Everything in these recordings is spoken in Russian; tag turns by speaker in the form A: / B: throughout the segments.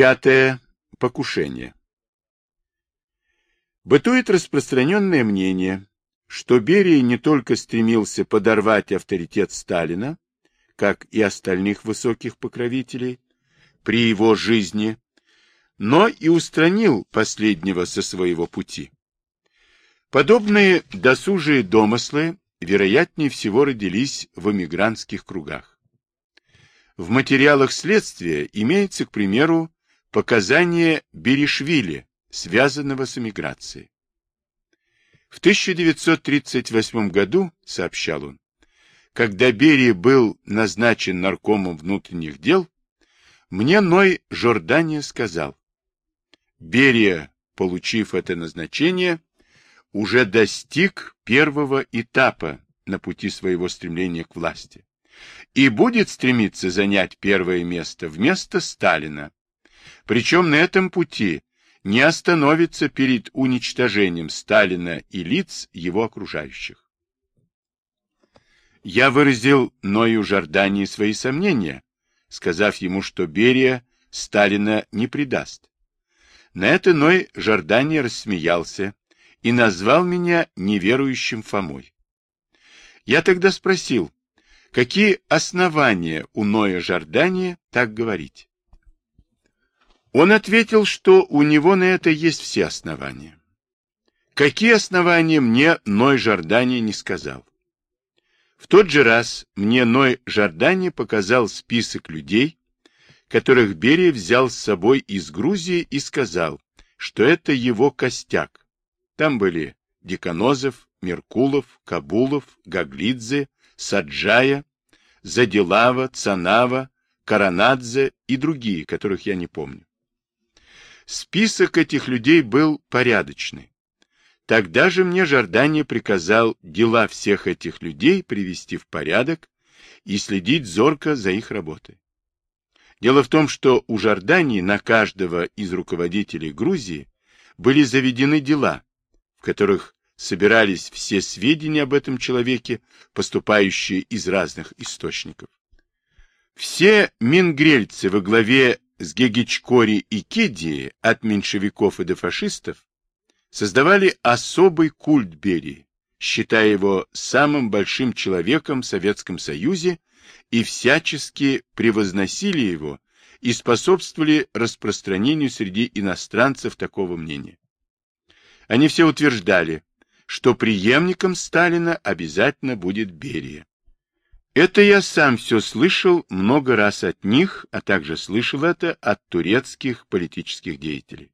A: Пятое. Покушение. Бытует распространенное мнение, что Берия не только стремился подорвать авторитет Сталина, как и остальных высоких покровителей, при его жизни, но и устранил последнего со своего пути. Подобные досужие домыслы, вероятнее всего, родились в эмигрантских кругах. В материалах следствия имеется, к примеру, показания Беришвили, связанного с эмиграцией. В 1938 году, сообщал он, когда Берия был назначен наркомом внутренних дел, мне Ной Жордания сказал, Берия, получив это назначение, уже достиг первого этапа на пути своего стремления к власти и будет стремиться занять первое место вместо Сталина. Причем на этом пути не остановится перед уничтожением Сталина и лиц его окружающих. Я выразил Ною Жордании свои сомнения, сказав ему, что Берия Сталина не предаст. На это Ной Жордания рассмеялся и назвал меня неверующим Фомой. Я тогда спросил, какие основания у Ноя Жордания так говорить? Он ответил, что у него на это есть все основания. Какие основания мне Ной Жордания не сказал. В тот же раз мне Ной Жордания показал список людей, которых Берия взял с собой из Грузии и сказал, что это его костяк. Там были Деканозов, Меркулов, Кабулов, Гаглидзе, Саджая, Задилава, Цанава, Каранадзе и другие, которых я не помню. Список этих людей был порядочный. Тогда же мне Жордания приказал дела всех этих людей привести в порядок и следить зорко за их работой. Дело в том, что у Жордании на каждого из руководителей Грузии были заведены дела, в которых собирались все сведения об этом человеке, поступающие из разных источников. Все мингрельцы во главе с Гегичкори и Кедии, от меньшевиков и до фашистов, создавали особый культ Берии, считая его самым большим человеком в Советском Союзе и всячески превозносили его и способствовали распространению среди иностранцев такого мнения. Они все утверждали, что преемником Сталина обязательно будет Берия. Это я сам все слышал много раз от них, а также слышал это от турецких политических деятелей.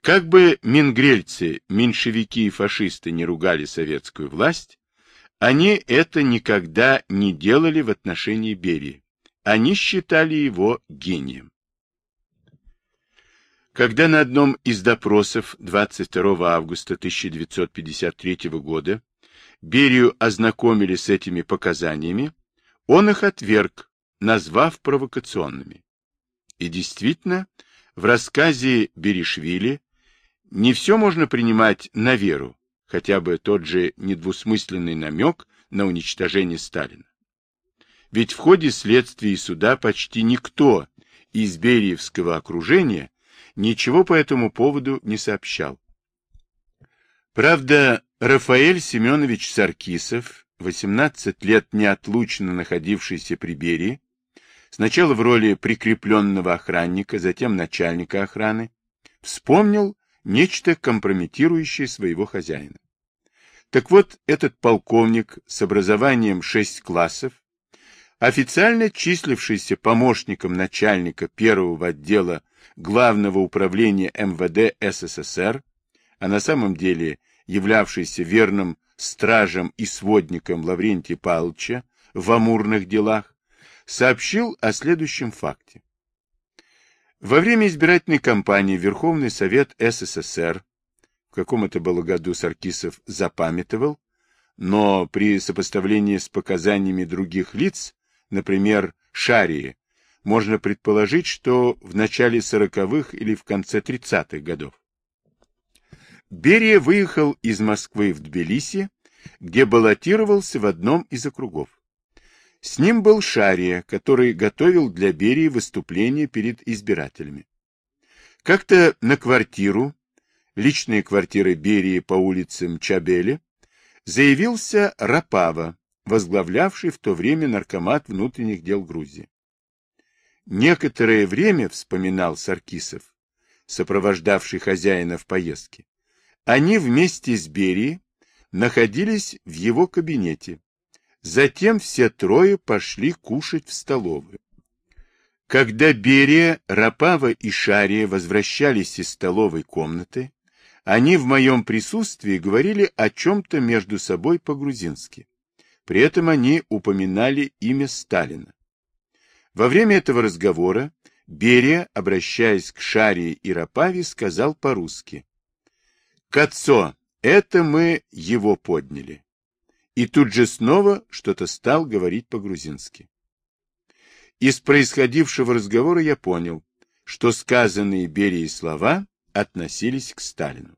A: Как бы мингрельцы, меньшевики и фашисты не ругали советскую власть, они это никогда не делали в отношении Берии. Они считали его гением. Когда на одном из допросов 22 августа 1953 года Берию ознакомили с этими показаниями, он их отверг, назвав провокационными. И действительно, в рассказе Беришвили не все можно принимать на веру, хотя бы тот же недвусмысленный намек на уничтожение Сталина. Ведь в ходе следствия и суда почти никто из Бериевского окружения ничего по этому поводу не сообщал. Правда, Рафаэль Семенович Саркисов, 18 лет неотлучно находившийся при Берии, сначала в роли прикрепленного охранника, затем начальника охраны, вспомнил нечто компрометирующее своего хозяина. Так вот, этот полковник с образованием 6 классов, официально числившийся помощником начальника первого отдела Главного управления МВД СССР, а на самом деле являвшийся верным стражем и сводником Лаврентия Павловича в амурных делах, сообщил о следующем факте. Во время избирательной кампании Верховный Совет СССР, в каком это было году Саркисов запамятовал, но при сопоставлении с показаниями других лиц, например, Шарии, можно предположить, что в начале сороковых или в конце тридцатых годов. Берия выехал из Москвы в Тбилиси, где баллотировался в одном из округов. С ним был Шария, который готовил для Берии выступление перед избирателями. Как-то на квартиру, личные квартиры Берии по улицам Чабели, заявился Рапава, возглавлявший в то время наркомат внутренних дел Грузии. Некоторое время, вспоминал Саркисов, сопровождавший хозяина в поездке, они вместе с Берией находились в его кабинете. Затем все трое пошли кушать в столовую. Когда Берия, Рапава и Шария возвращались из столовой комнаты, они в моем присутствии говорили о чем-то между собой по-грузински. При этом они упоминали имя Сталина. Во время этого разговора Берия, обращаясь к Шарии и Рапаве, сказал по-русски. «Кацо, это мы его подняли». И тут же снова что-то стал говорить по-грузински. Из происходившего разговора я понял, что сказанные Берией слова относились к Сталину.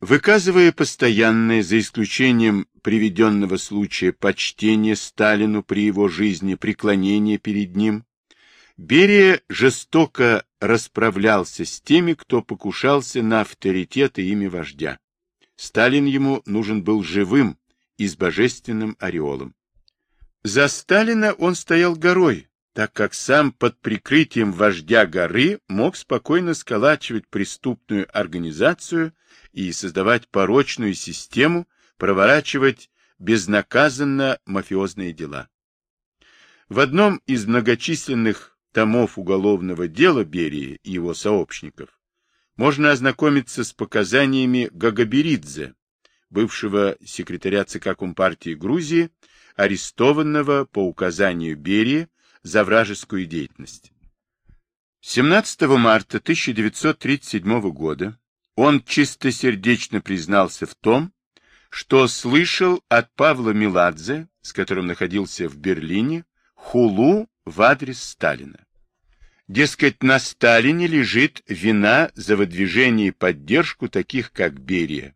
A: Выказывая постоянное, за исключением приведенного случая, почтение Сталину при его жизни, преклонение перед ним, Берия жестоко расправлялся с теми, кто покушался на авторитет и имя вождя. Сталин ему нужен был живым и с божественным ореолом. За Сталина он стоял горой, так как сам под прикрытием вождя горы мог спокойно сколачивать преступную организацию и создавать порочную систему, проворачивать безнаказанно мафиозные дела. В одном из многочисленных томов уголовного дела Берии и его сообщников можно ознакомиться с показаниями Гагаберидзе, бывшего секретаря ЦК Компартии Грузии, арестованного по указанию Берии за вражескую деятельность. 17 марта 1937 года он чистосердечно признался в том, что слышал от Павла Меладзе, с которым находился в Берлине, хулу в адрес Сталина. Дескать, на Сталине лежит вина за выдвижение и поддержку таких, как Берия.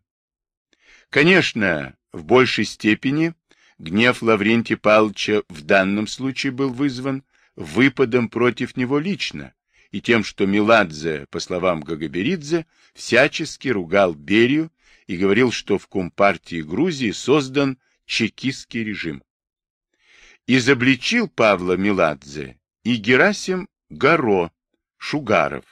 A: Конечно, в большей степени гнев Лаврентия Павловича в данном случае был вызван выпадом против него лично и тем, что Меладзе, по словам Гагаберидзе, всячески ругал Берию и говорил, что в Компартии Грузии создан чекистский режим. Изобличил Павла Меладзе и Герасим Гаро Шугаров,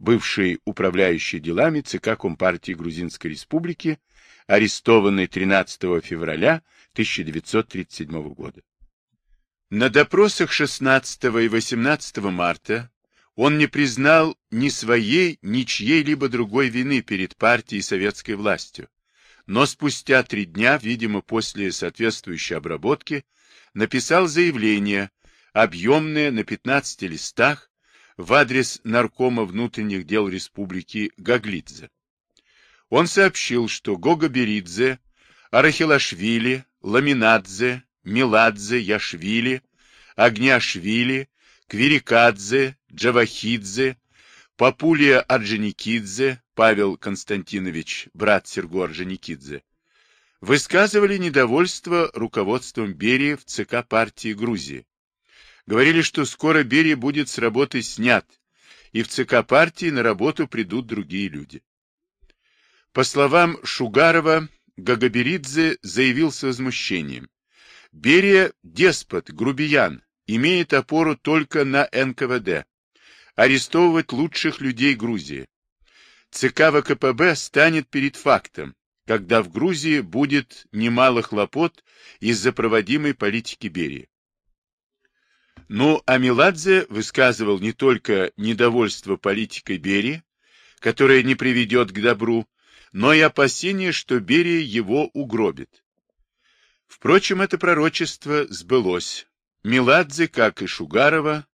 A: бывший управляющий делами ЦК Компартии Грузинской Республики, арестованный 13 февраля 1937 года. На допросах 16 и 18 марта он не признал ни своей, ни чьей-либо другой вины перед партией и советской властью, но спустя три дня, видимо, после соответствующей обработки, написал заявление объемное на 15 листах в адрес наркома внутренних дел республики Гаглидзе. Он сообщил, что Гога Беридзе, Арахилашвили, Ламинадзе, Миладзе, Яшвили, Агняшвили, Квирикадзе, Джавахидзе, Папулия Орджоникидзе, Павел Константинович, брат Серго Орджоникидзе, высказывали недовольство руководством Берии в ЦК партии Грузии, Говорили, что скоро Берия будет с работы снят, и в ЦК партии на работу придут другие люди. По словам Шугарова, Гагаберидзе заявил с возмущением. Берия – деспот, грубиян, имеет опору только на НКВД. Арестовывать лучших людей Грузии. ЦК ВКПБ станет перед фактом, когда в Грузии будет немало хлопот из-за проводимой политики Берии. Ну, а Меладзе высказывал не только недовольство политикой Берии, которая не приведет к добру, но и опасение, что Берия его угробит. Впрочем, это пророчество сбылось. Меладзе, как и Шугарова,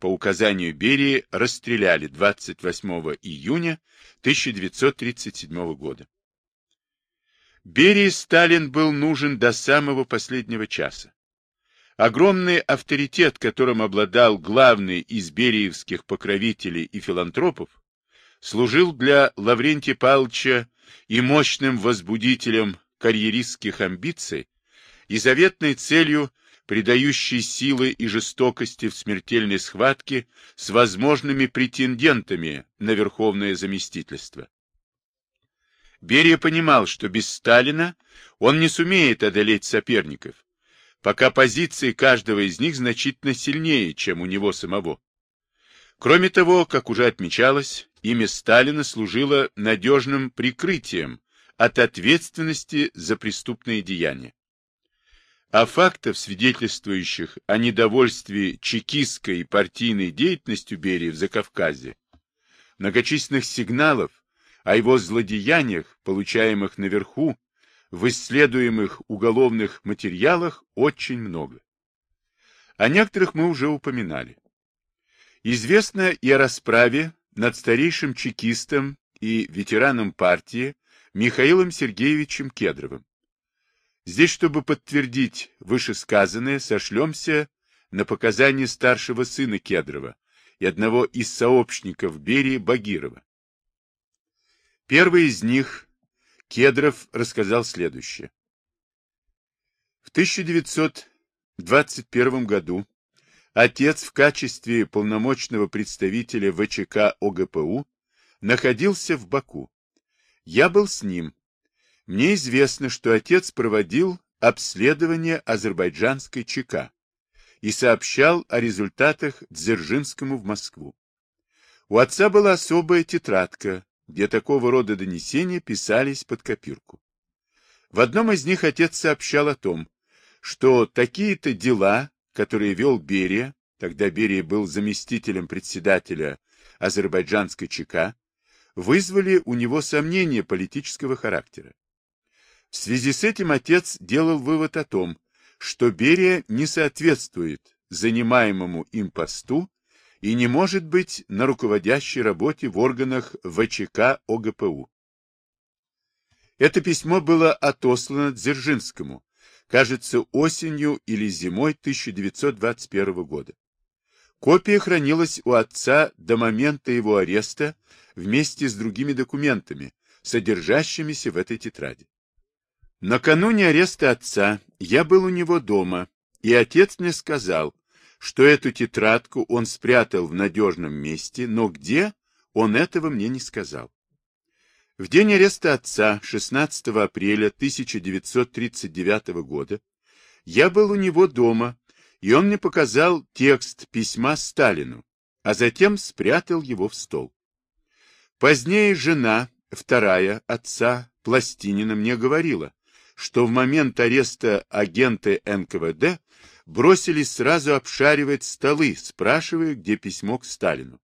A: по указанию Берии расстреляли 28 июня 1937 года. Берии Сталин был нужен до самого последнего часа. Огромный авторитет, которым обладал главный из бериевских покровителей и филантропов, служил для Лаврентия Павловича и мощным возбудителем карьеристских амбиций и заветной целью придающий силы и жестокости в смертельной схватке с возможными претендентами на верховное заместительство. Берия понимал, что без Сталина он не сумеет одолеть соперников, пока позиции каждого из них значительно сильнее, чем у него самого. Кроме того, как уже отмечалось, имя Сталина служило надежным прикрытием от ответственности за преступные деяния. А фактов, свидетельствующих о недовольстве чекистской и партийной деятельностью Берии в Закавказье, многочисленных сигналов о его злодеяниях, получаемых наверху, в исследуемых уголовных материалах очень много. О некоторых мы уже упоминали. Известно и о расправе над старейшим чекистом и ветераном партии Михаилом Сергеевичем Кедровым. Здесь, чтобы подтвердить вышесказанное, сошлемся на показания старшего сына Кедрова и одного из сообщников Берии Багирова. Первый из них, Кедров, рассказал следующее. В 1921 году отец в качестве полномочного представителя ВЧК ОГПУ находился в Баку. Я был с ним. Мне известно, что отец проводил обследование азербайджанской ЧК и сообщал о результатах Дзержинскому в Москву. У отца была особая тетрадка, где такого рода донесения писались под копирку. В одном из них отец сообщал о том, что такие-то дела, которые вел Берия, тогда Берия был заместителем председателя азербайджанской ЧК, вызвали у него сомнения политического характера. В связи с этим отец делал вывод о том, что Берия не соответствует занимаемому им посту и не может быть на руководящей работе в органах ВЧК ОГПУ. Это письмо было отослано Дзержинскому, кажется, осенью или зимой 1921 года. Копия хранилась у отца до момента его ареста вместе с другими документами, содержащимися в этой тетради. Накануне ареста отца я был у него дома, и отец мне сказал, что эту тетрадку он спрятал в надежном месте, но где, он этого мне не сказал. В день ареста отца, 16 апреля 1939 года, я был у него дома, и он мне показал текст письма Сталину, а затем спрятал его в стол. Позднее жена, вторая отца, Пластинина, мне говорила, что в момент ареста агента НКВД бросились сразу обшаривать столы, спрашивая, где письмо к Сталину.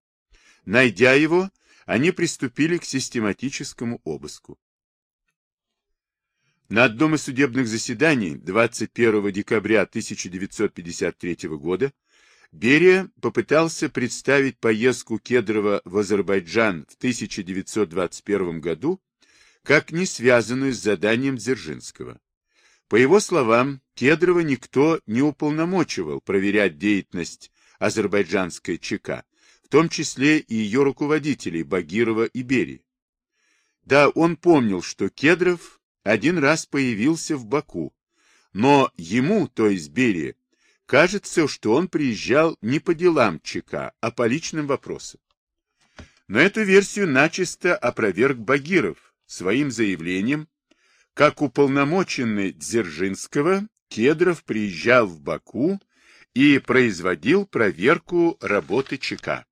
A: Найдя его, они приступили к систематическому обыску. На одном из судебных заседаний 21 декабря 1953 года Берия попытался представить поездку Кедрова в Азербайджан в 1921 году как не связанную с заданием Дзержинского. По его словам, Кедрова никто не уполномочивал проверять деятельность азербайджанской ЧК, в том числе и ее руководителей Багирова и Берии. Да, он помнил, что Кедров один раз появился в Баку, но ему, то есть Берии, кажется, что он приезжал не по делам ЧК, а по личным вопросам. Но эту версию начисто опроверг Багиров своим заявлением, как уполномоченный Дзержинского, Кедров приезжал в Баку и производил проверку работы ЧК.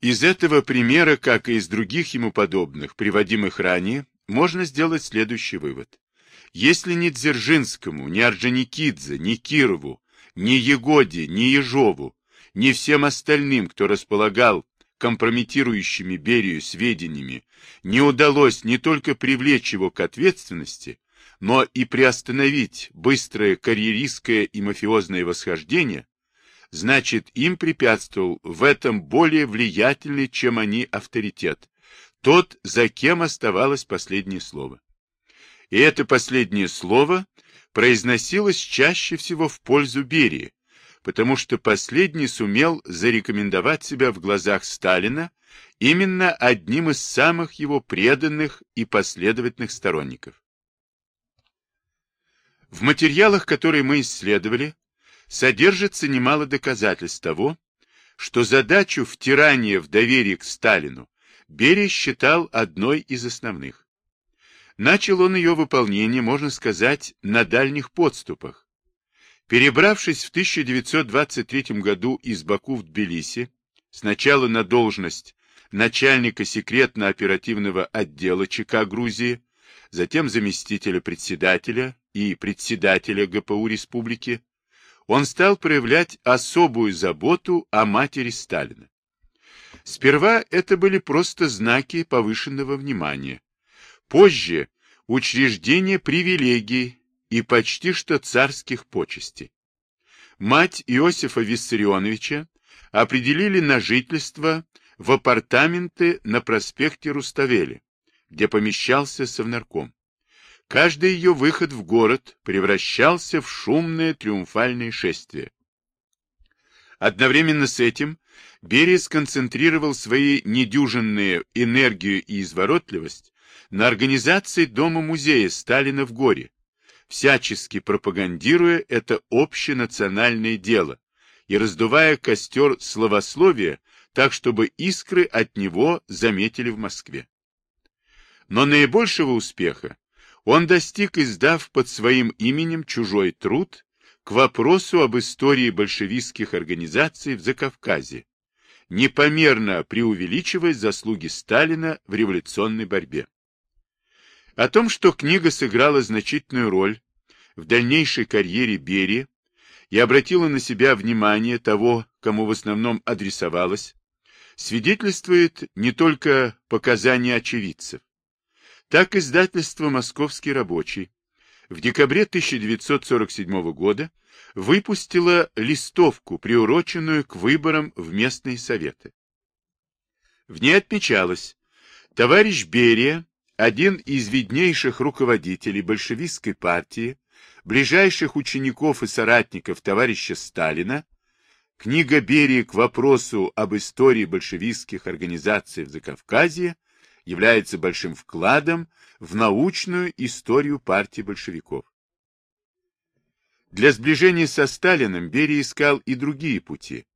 A: Из этого примера, как и из других ему подобных, приводимых ранее, можно сделать следующий вывод. Если ни Дзержинскому, ни Орджоникидзе, ни Кирову, ни Егоде, ни Ежову, ни всем остальным, кто располагал компрометирующими Берию сведениями, не удалось не только привлечь его к ответственности, но и приостановить быстрое карьеристское и мафиозное восхождение, значит, им препятствовал в этом более влиятельный, чем они, авторитет, тот, за кем оставалось последнее слово. И это последнее слово произносилось чаще всего в пользу Берии, потому что последний сумел зарекомендовать себя в глазах Сталина именно одним из самых его преданных и последовательных сторонников. В материалах, которые мы исследовали, содержится немало доказательств того, что задачу втирания в доверие к Сталину Берия считал одной из основных. Начал он ее выполнение, можно сказать, на дальних подступах. Перебравшись в 1923 году из Баку в Тбилиси, сначала на должность начальника секретно-оперативного отдела ЧК Грузии, затем заместителя председателя и председателя ГПУ республики, он стал проявлять особую заботу о матери Сталина. Сперва это были просто знаки повышенного внимания. Позже – учреждение привилегий и почти что царских почестей. Мать Иосифа Виссарионовича определили на жительство в апартаменты на проспекте Руставели, где помещался совнарком. Каждый ее выход в город превращался в шумное триумфальное шествие. Одновременно с этим Берия сконцентрировал свои недюжинные энергию и изворотливость на организации дома-музея Сталина в Горе, всячески пропагандируя это общенациональное дело и раздувая костер словословия так, чтобы искры от него заметили в Москве. Но наибольшего успеха он достиг, издав под своим именем чужой труд к вопросу об истории большевистских организаций в Закавказье, непомерно преувеличивая заслуги Сталина в революционной борьбе. О том, что книга сыграла значительную роль в дальнейшей карьере Берии и обратила на себя внимание того, кому в основном адресовалась, свидетельствует не только показания очевидцев. Так издательство «Московский рабочий» в декабре 1947 года выпустило листовку, приуроченную к выборам в местные советы. В ней отмечалось, товарищ Берия, один из виднейших руководителей большевистской партии, ближайших учеников и соратников товарища Сталина, Книга Берии к вопросу об истории большевистских организаций в Закавказье является большим вкладом в научную историю партии большевиков. Для сближения со Сталиным Берия искал и другие пути.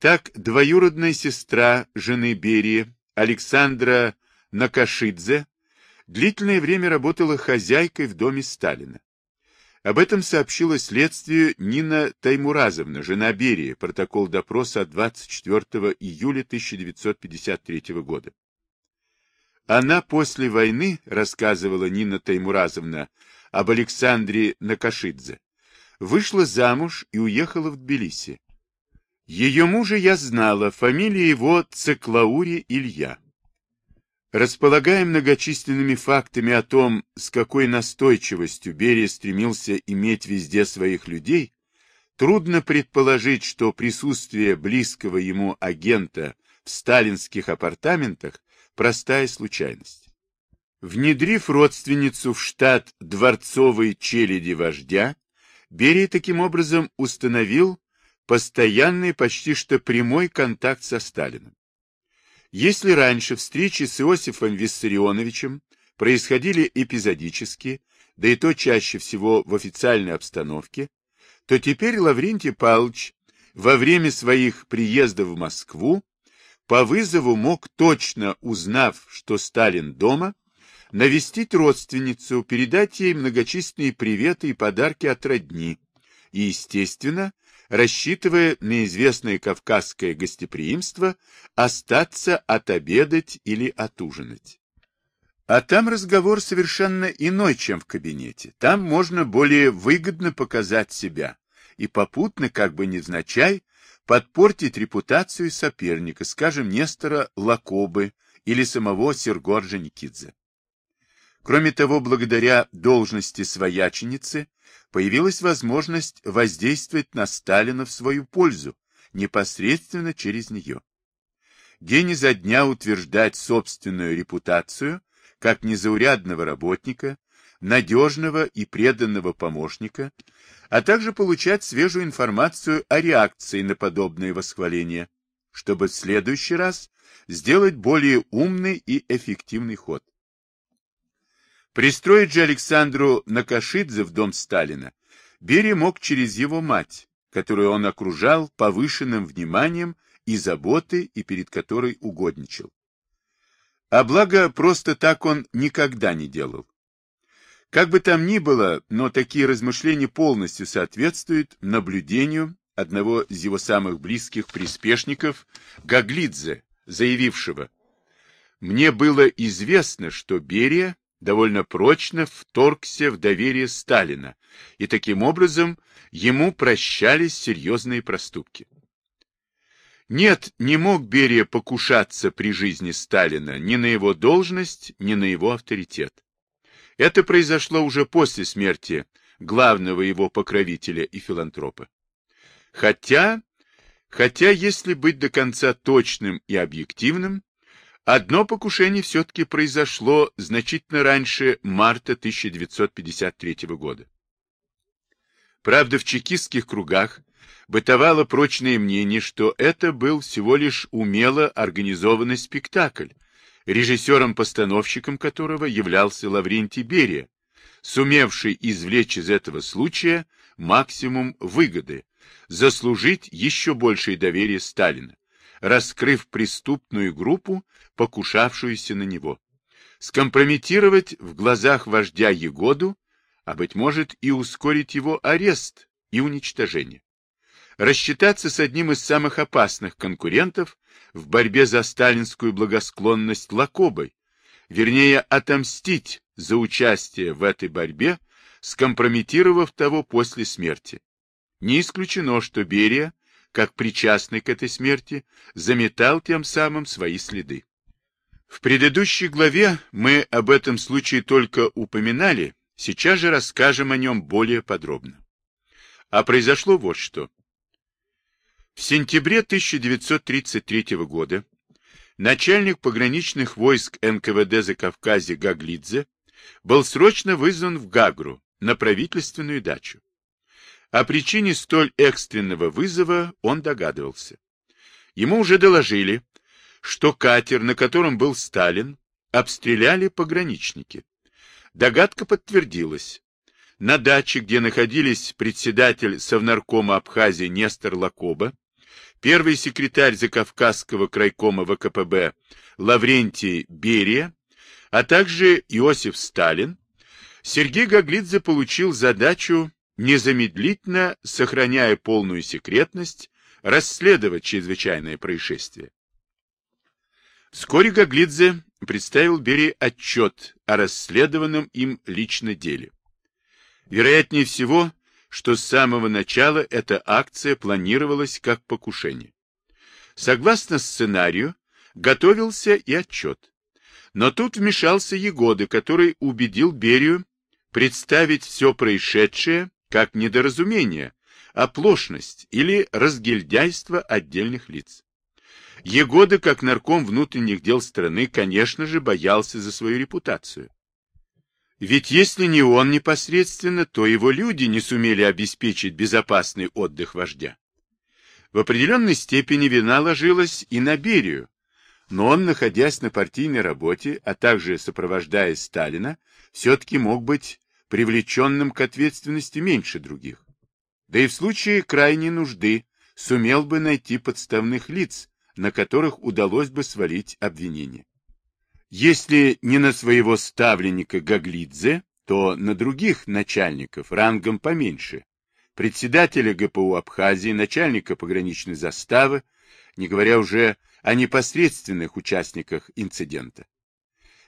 A: Так, двоюродная сестра жены Берии, Александра Накашидзе, длительное время работала хозяйкой в доме Сталина. Об этом сообщила следствию Нина Таймуразовна, жена Берии, протокол допроса от 24 июля 1953 года. Она после войны, рассказывала Нина Таймуразовна об Александре Накашидзе, вышла замуж и уехала в Тбилиси. Ее мужа я знала, фамилия его Циклаури Илья. Располагая многочисленными фактами о том, с какой настойчивостью Берия стремился иметь везде своих людей, трудно предположить, что присутствие близкого ему агента в сталинских апартаментах – простая случайность. Внедрив родственницу в штат дворцовой челяди вождя, Берия таким образом установил постоянный, почти что прямой контакт со Сталиным. Если раньше встречи с Иосифом Виссарионовичем происходили эпизодически, да и то чаще всего в официальной обстановке, то теперь Лаврентий Павлович во время своих приездов в Москву по вызову мог, точно узнав, что Сталин дома, навестить родственницу, передать ей многочисленные приветы и подарки от родни, и, естественно, рассчитывая на известное кавказское гостеприимство, остаться отобедать или отужинать. А там разговор совершенно иной, чем в кабинете. Там можно более выгодно показать себя и попутно, как бы невзначай, подпортить репутацию соперника, скажем, Нестора Лакобы или самого Серго Орджоникидзе. Кроме того, благодаря должности свояченицы, появилась возможность воздействовать на Сталина в свою пользу, непосредственно через нее. День изо дня утверждать собственную репутацию как незаурядного работника, надежного и преданного помощника, а также получать свежую информацию о реакции на подобные восхваления, чтобы в следующий раз сделать более умный и эффективный ход. Пристроить же Александру Накашидзе в дом Сталина Берия мог через его мать, которую он окружал повышенным вниманием и заботой, и перед которой угодничал. А благо, просто так он никогда не делал. Как бы там ни было, но такие размышления полностью соответствуют наблюдению одного из его самых близких приспешников, Гаглидзе, заявившего, «Мне было известно, что Берия довольно прочно вторгся в доверие Сталина, и таким образом ему прощались серьезные проступки. Нет, не мог Берия покушаться при жизни Сталина ни на его должность, ни на его авторитет. Это произошло уже после смерти главного его покровителя и филантропа. Хотя, хотя, если быть до конца точным и объективным, Одно покушение все-таки произошло значительно раньше марта 1953 года. Правда, в чекистских кругах бытовало прочное мнение, что это был всего лишь умело организованный спектакль, режиссером-постановщиком которого являлся Лаврентий Берия, сумевший извлечь из этого случая максимум выгоды, заслужить еще большее доверие Сталина раскрыв преступную группу, покушавшуюся на него, скомпрометировать в глазах вождя Егоду, а, быть может, и ускорить его арест и уничтожение. Рассчитаться с одним из самых опасных конкурентов в борьбе за сталинскую благосклонность Лакобой, вернее, отомстить за участие в этой борьбе, скомпрометировав того после смерти. Не исключено, что Берия как причастный к этой смерти, заметал тем самым свои следы. В предыдущей главе мы об этом случае только упоминали, сейчас же расскажем о нем более подробно. А произошло вот что. В сентябре 1933 года начальник пограничных войск НКВД Закавказья Гаглидзе был срочно вызван в Гагру на правительственную дачу. О причине столь экстренного вызова он догадывался. Ему уже доложили, что катер, на котором был Сталин, обстреляли пограничники. Догадка подтвердилась. На даче, где находились председатель Совнаркома Абхазии Нестор Лакоба, первый секретарь Закавказского крайкома ВКПБ Лаврентий Берия, а также Иосиф Сталин, Сергей Гаглидзе получил задачу незамедлительно, сохраняя полную секретность, расследовать чрезвычайное происшествие. Вскоре Гаглидзе представил Бери отчет о расследованном им лично деле. Вероятнее всего, что с самого начала эта акция планировалась как покушение. Согласно сценарию, готовился и отчет. Но тут вмешался Егода, который убедил Берию представить все происшедшее как недоразумение, оплошность или разгильдяйство отдельных лиц. Егода, как нарком внутренних дел страны, конечно же, боялся за свою репутацию. Ведь если не он непосредственно, то его люди не сумели обеспечить безопасный отдых вождя. В определенной степени вина ложилась и на Берию, но он, находясь на партийной работе, а также сопровождая Сталина, все-таки мог быть привлеченным к ответственности меньше других. Да и в случае крайней нужды сумел бы найти подставных лиц, на которых удалось бы свалить обвинение. Если не на своего ставленника Гаглидзе, то на других начальников рангом поменьше, председателя ГПУ Абхазии, начальника пограничной заставы, не говоря уже о непосредственных участниках инцидента.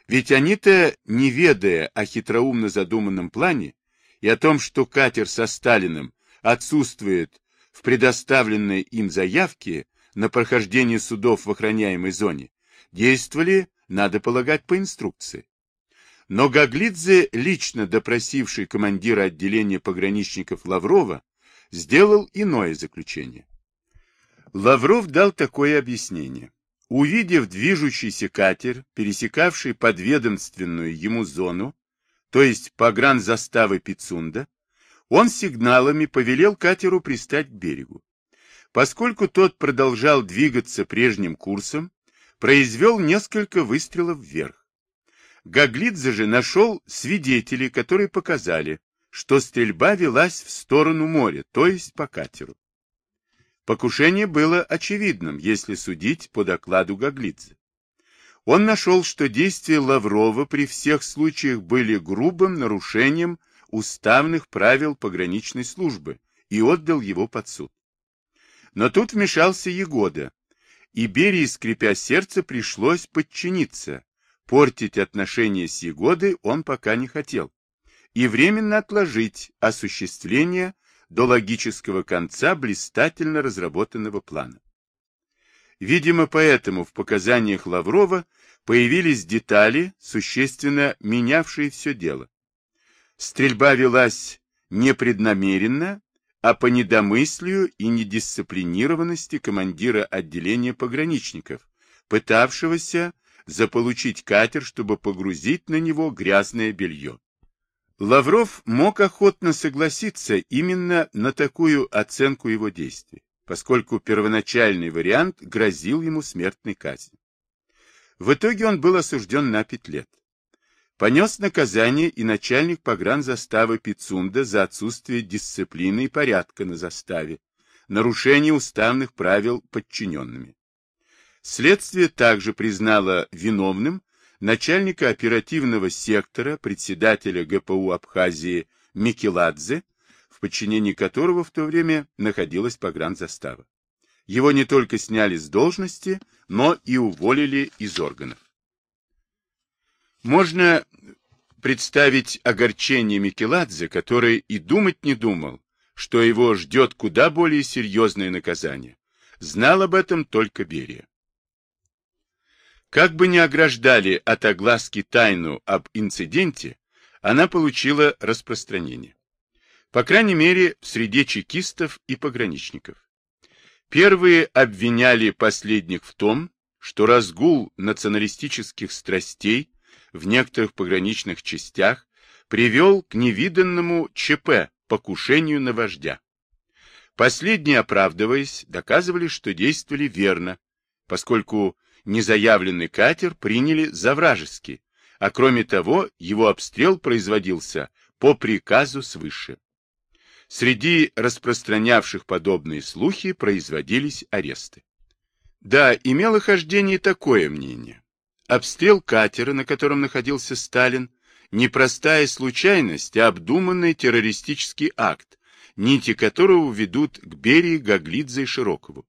A: Ведь они-то, не ведая о хитроумно задуманном плане и о том, что катер со Сталиным отсутствует в предоставленной им заявке на прохождение судов в охраняемой зоне, действовали, надо полагать, по инструкции. Но Гаглидзе, лично допросивший командира отделения пограничников Лаврова, сделал иное заключение. Лавров дал такое объяснение. Увидев движущийся катер, пересекавший подведомственную ему зону, то есть погранзаставы Пицунда, он сигналами повелел катеру пристать к берегу. Поскольку тот продолжал двигаться прежним курсом, произвел несколько выстрелов вверх. Гаглидзе же нашел свидетелей, которые показали, что стрельба велась в сторону моря, то есть по катеру. Покушение было очевидным, если судить по докладу Гаглидзе. Он нашел, что действия Лаврова при всех случаях были грубым нарушением уставных правил пограничной службы и отдал его под суд. Но тут вмешался Егода, и Берии, скрипя сердце, пришлось подчиниться. Портить отношения с Егодой он пока не хотел. И временно отложить осуществление до логического конца блистательно разработанного плана. Видимо, поэтому в показаниях Лаврова появились детали, существенно менявшие все дело. Стрельба велась непреднамеренно, а по недомыслию и недисциплинированности командира отделения пограничников, пытавшегося заполучить катер, чтобы погрузить на него грязное белье. Лавров мог охотно согласиться именно на такую оценку его действий, поскольку первоначальный вариант грозил ему смертной казнью. В итоге он был осужден на пять лет. Понес наказание и начальник погранзаставы Пицунда за отсутствие дисциплины и порядка на заставе, нарушение уставных правил подчиненными. Следствие также признало виновным начальника оперативного сектора, председателя ГПУ Абхазии Микеладзе, в подчинении которого в то время находилась погранзастава. Его не только сняли с должности, но и уволили из органов. Можно представить огорчение Микеладзе, который и думать не думал, что его ждет куда более серьезное наказание. Знал об этом только Берия. Как бы ни ограждали от огласки тайну об инциденте, она получила распространение. По крайней мере, в среде чекистов и пограничников. Первые обвиняли последних в том, что разгул националистических страстей в некоторых пограничных частях привел к невиданному ЧП, покушению на вождя. Последние, оправдываясь, доказывали, что действовали верно, поскольку незаявленный катер приняли за вражеский, а кроме того, его обстрел производился по приказу свыше. Среди распространявших подобные слухи производились аресты. Да, имело хождение такое мнение. Обстрел катера, на котором находился Сталин, не простая случайность, а обдуманный террористический акт, нити которого ведут к Берии, Гаглидзе и Широкову.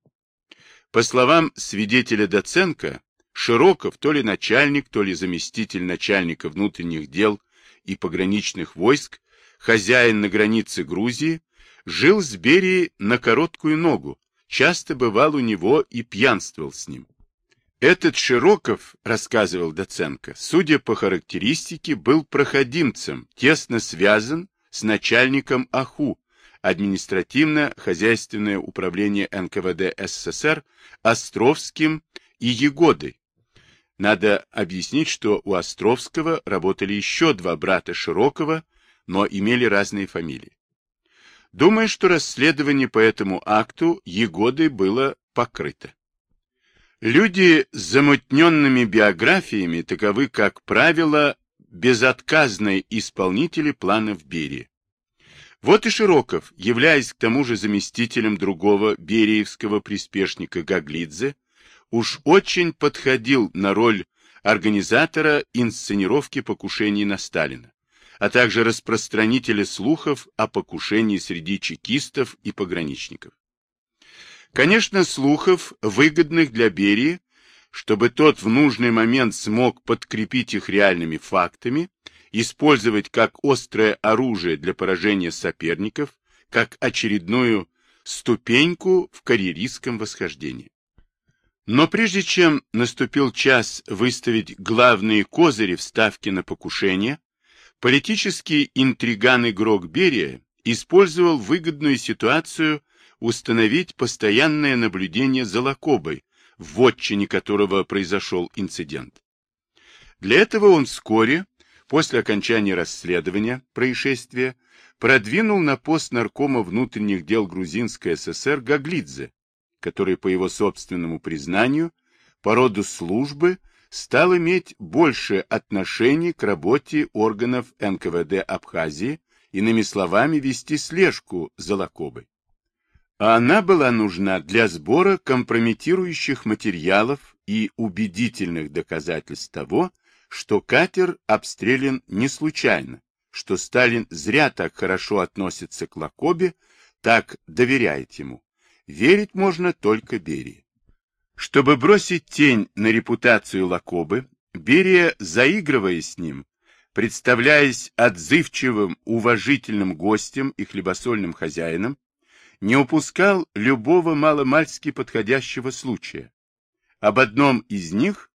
A: По словам свидетеля Доценко, Широков, то ли начальник, то ли заместитель начальника внутренних дел и пограничных войск, хозяин на границе Грузии, жил с Берией на короткую ногу, часто бывал у него и пьянствовал с ним. Этот Широков, рассказывал Доценко, судя по характеристике, был проходимцем, тесно связан с начальником АХУ, административно-хозяйственное управление НКВД СССР, Островским и Егодой. Надо объяснить, что у Островского работали еще два брата Широкова, но имели разные фамилии. Думаю, что расследование по этому акту Егодой было покрыто. Люди с замутненными биографиями таковы, как правило, безотказные исполнители планов Берии. Вот и Широков, являясь к тому же заместителем другого бериевского приспешника Гаглидзе, уж очень подходил на роль организатора инсценировки покушений на Сталина, а также распространителя слухов о покушении среди чекистов и пограничников. Конечно, слухов, выгодных для Берии, чтобы тот в нужный момент смог подкрепить их реальными фактами, использовать как острое оружие для поражения соперников, как очередную ступеньку в карьеристском восхождении. Но прежде чем наступил час выставить главные козыри в ставке на покушение, политический интриган-игрок Берия использовал выгодную ситуацию установить постоянное наблюдение за Лакобой, в отчине которого произошел инцидент. Для этого он вскоре, после окончания расследования происшествия, продвинул на пост наркома внутренних дел Грузинской ССР Гаглидзе, который, по его собственному признанию, по роду службы стал иметь больше отношений к работе органов НКВД Абхазии, иными словами, вести слежку за Лакобой. А она была нужна для сбора компрометирующих материалов и убедительных доказательств того, что катер обстрелян не случайно, что Сталин зря так хорошо относится к Лакобе, так доверяет ему. Верить можно только Берии. Чтобы бросить тень на репутацию Лакобы, Берия, заигрывая с ним, представляясь отзывчивым, уважительным гостем и хлебосольным хозяином, не упускал любого маломальски подходящего случая. Об одном из них,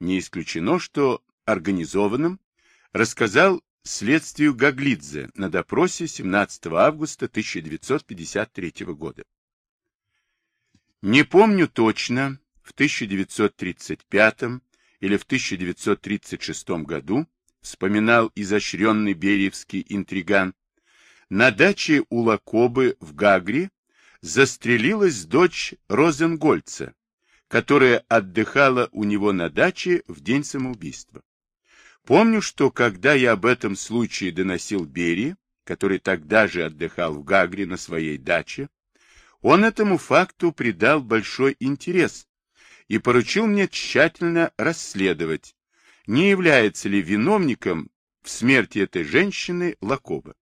A: не исключено, что организованным, рассказал следствию Гаглидзе на допросе 17 августа 1953 года. Не помню точно, в 1935 или в 1936 году, вспоминал изощренный бериевский интриган, на даче у Лакобы в Гагре застрелилась дочь Розенгольца, которая отдыхала у него на даче в день самоубийства. Помню, что когда я об этом случае доносил Берии, который тогда же отдыхал в Гагре на своей даче, он этому факту придал большой интерес и поручил мне тщательно расследовать, не является ли виновником в смерти этой женщины Лакоба.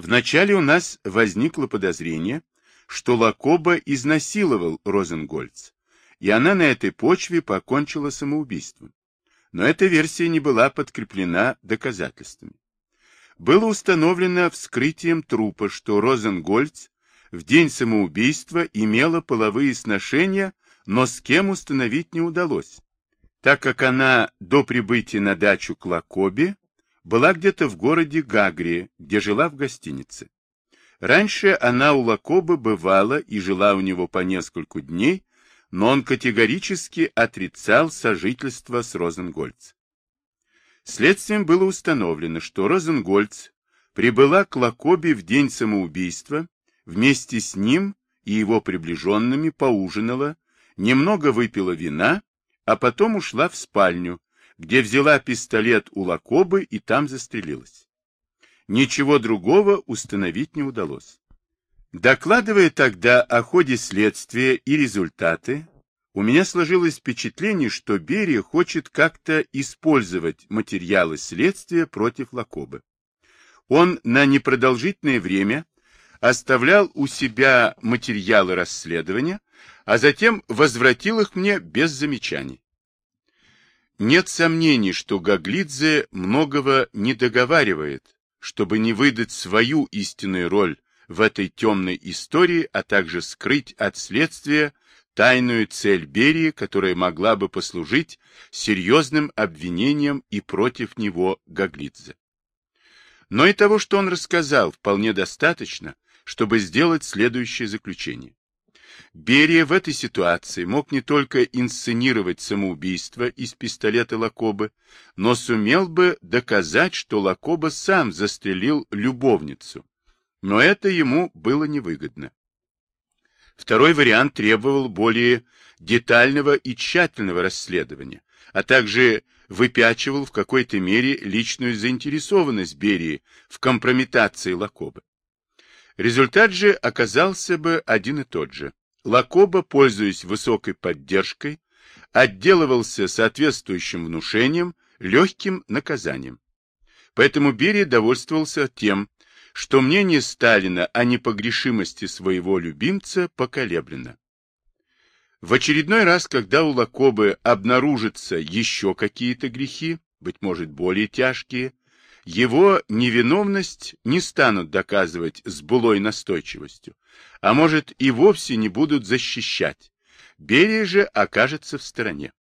A: Вначале у нас возникло подозрение, что Лакоба изнасиловал Розенгольц, и она на этой почве покончила самоубийством но эта версия не была подкреплена доказательствами. Было установлено вскрытием трупа, что Розенгольц в день самоубийства имела половые сношения, но с кем установить не удалось, так как она до прибытия на дачу к Лакобе была где-то в городе Гагрии, где жила в гостинице. Раньше она у Лакобы бывала и жила у него по нескольку дней, но он категорически отрицал сожительство с Розенгольц. Следствием было установлено, что Розенгольц прибыла к Лакобе в день самоубийства, вместе с ним и его приближенными поужинала, немного выпила вина, а потом ушла в спальню, где взяла пистолет у Лакобы и там застрелилась. Ничего другого установить не удалось. Докладывая тогда о ходе следствия и результаты, у меня сложилось впечатление, что Берия хочет как-то использовать материалы следствия против Лакобы. Он на непродолжительное время оставлял у себя материалы расследования, а затем возвратил их мне без замечаний. Нет сомнений, что Гаглидзе многого не договаривает, чтобы не выдать свою истинную роль в этой темной истории, а также скрыть от следствия тайную цель Берии, которая могла бы послужить серьезным обвинением и против него Гаглидзе. Но и того, что он рассказал, вполне достаточно, чтобы сделать следующее заключение. Берия в этой ситуации мог не только инсценировать самоубийство из пистолета Лакобы, но сумел бы доказать, что Лакоба сам застрелил любовницу, но это ему было невыгодно. Второй вариант требовал более детального и тщательного расследования, а также выпячивал в какой-то мере личную заинтересованность Берии в компрометации Лакоба. Результат же оказался бы один и тот же. Лакоба, пользуясь высокой поддержкой, отделывался соответствующим внушением, легким наказанием. Поэтому Берия довольствовался тем, что мнение Сталина о непогрешимости своего любимца поколеблено. В очередной раз, когда у Лакобы обнаружатся еще какие-то грехи, быть может более тяжкие, его невиновность не станут доказывать с былой настойчивостью, а может и вовсе не будут защищать. Берия же окажется в стороне.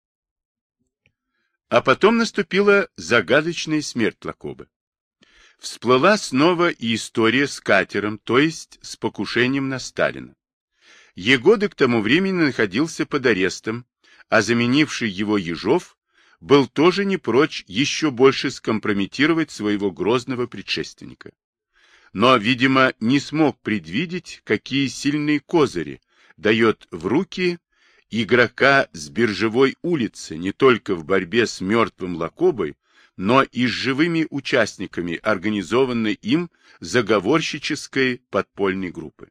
A: А потом наступила загадочная смерть Лакобы. Всплыла снова и история с катером, то есть с покушением на Сталина. Егоды к тому времени находился под арестом, а заменивший его Ежов был тоже не прочь еще больше скомпрометировать своего грозного предшественника. Но, видимо, не смог предвидеть, какие сильные козыри дает в руки игрока с биржевой улицы не только в борьбе с мертвым Лакобой, но и с живыми участниками организованной им заговорщической подпольной группы.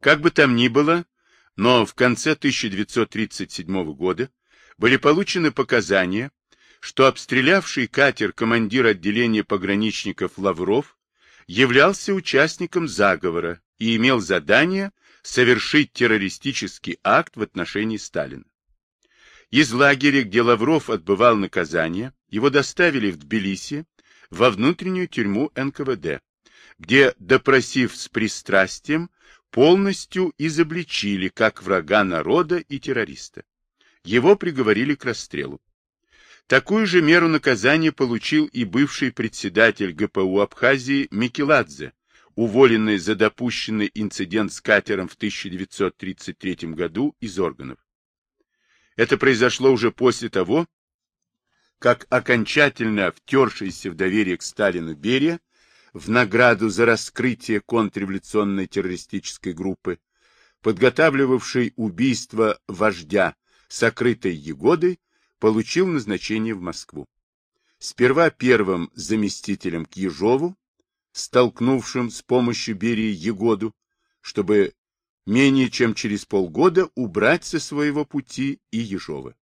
A: Как бы там ни было, но в конце 1937 года были получены показания, что обстрелявший катер командир отделения пограничников Лавров являлся участником заговора и имел задание совершить террористический акт в отношении Сталина. Из лагеря, где Лавров отбывал наказание, его доставили в Тбилиси, во внутреннюю тюрьму НКВД, где, допросив с пристрастием, полностью изобличили как врага народа и террориста. Его приговорили к расстрелу. Такую же меру наказания получил и бывший председатель ГПУ Абхазии Микеладзе, уволенный за допущенный инцидент с катером в 1933 году из органов. Это произошло уже после того, как окончательно втершийся в доверие к Сталину Берия в награду за раскрытие контрреволюционной террористической группы, подготавливавшей убийство вождя сокрытой Егодой, получил назначение в Москву. Сперва первым заместителем к Ежову, столкнувшим с помощью Берии Егоду, чтобы менее чем через полгода убрать со своего пути и Ежова.